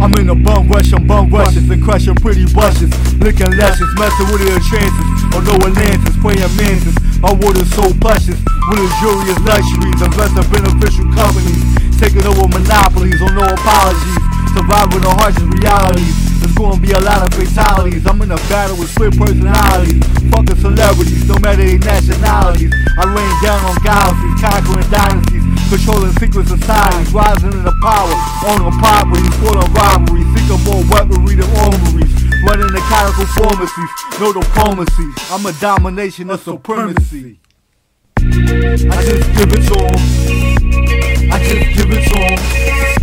I'm in a bum rush, I'm bum rushes and crushing pretty bushes, licking luscious, messing with the trances, or no Atlantis, praying mantis. My water's so luscious, with luxurious luxuries, invest in beneficial companies, taking over monopolies on no apologies, surviving the harshest realities. There's gonna be a lot of fatalities. I'm in a battle with split personalities, fucking celebrities, no matter their nationalities. I rain down on galaxies, conquering dynasties. Controlling secret societies, rising in the power, owning properties, full of robberies, seeking more armories, running the conical pharmacies, no diplomacy. I'm a domination of supremacy. I just give it all. I just give it to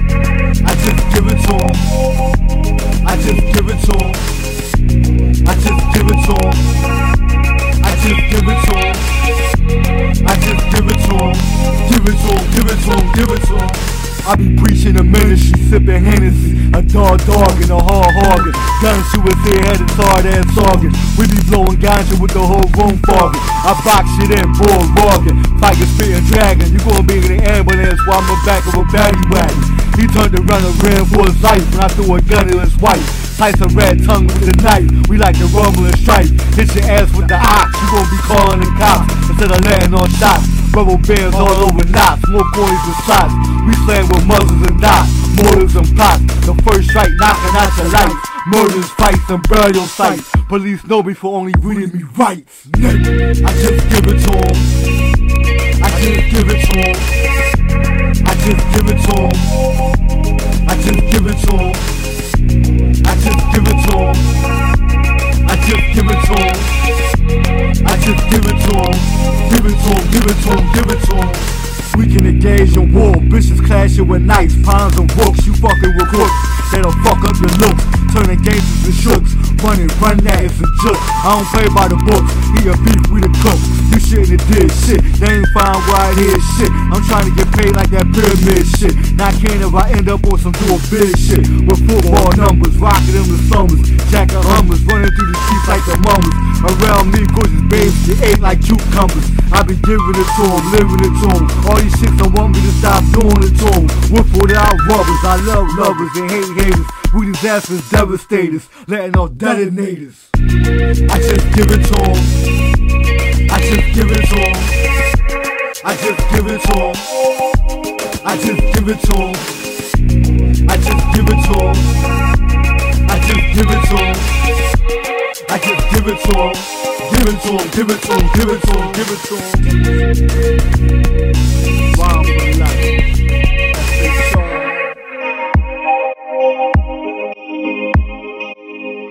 I be preaching the ministry, sipping Hennessy, a dog dog and a hard hogging. Guns to his head, had his hard ass target. We be blowing ganja with the whole room fogging. I box shit in, bull rogging. Fighting, spitting, dragon. You gonna be in the ambulance while I'm the back of a paddy wagon. He turned around and ran for his life when I threw a gun in his wife. A red tongue with the knife. We like to rumble and strike. Hit your ass with the ox. You gon' be calling the cops instead of laying on shots. Rubber bands all over knots. More coins and slots. We slang with muzzles and knots. Mortars and pots. The first strike knocking out your life. Murders, fights, and burial sites. Police know me for only reading me rights. I just give it to 'em. I just give it to 'em. It to 'em. Give it to 'em. We can engage in war, bitches clashing with knights, pawns and rooks. You fucking with crooks, that'll fuck up your looks. Turning gangsters to shooks, running, run that is a joke. I don't play by the books, he a beef with a cook. You shouldn't have did shit, they ain't why I hear shit. I'm trying to get paid like that pyramid shit. Not can if I end up on some doing big shit. With football numbers, rocking them the summers. Jacking hummers, running through the streets like the mummers. Around me, gorgeous babes, get ate like cucumbers. I be giving it to 'em, living it to 'em. All these shits don't want me to stop doing it to 'em. Whip without rubbers, I love lovers and hate haters. We disasters, devastators, letting off detonators. I just give it to 'em. I just give it to 'em. I just give it to 'em. I just give it to 'em. Give it to him, Give it to him, Give it to him, Give it to 'em. Wow.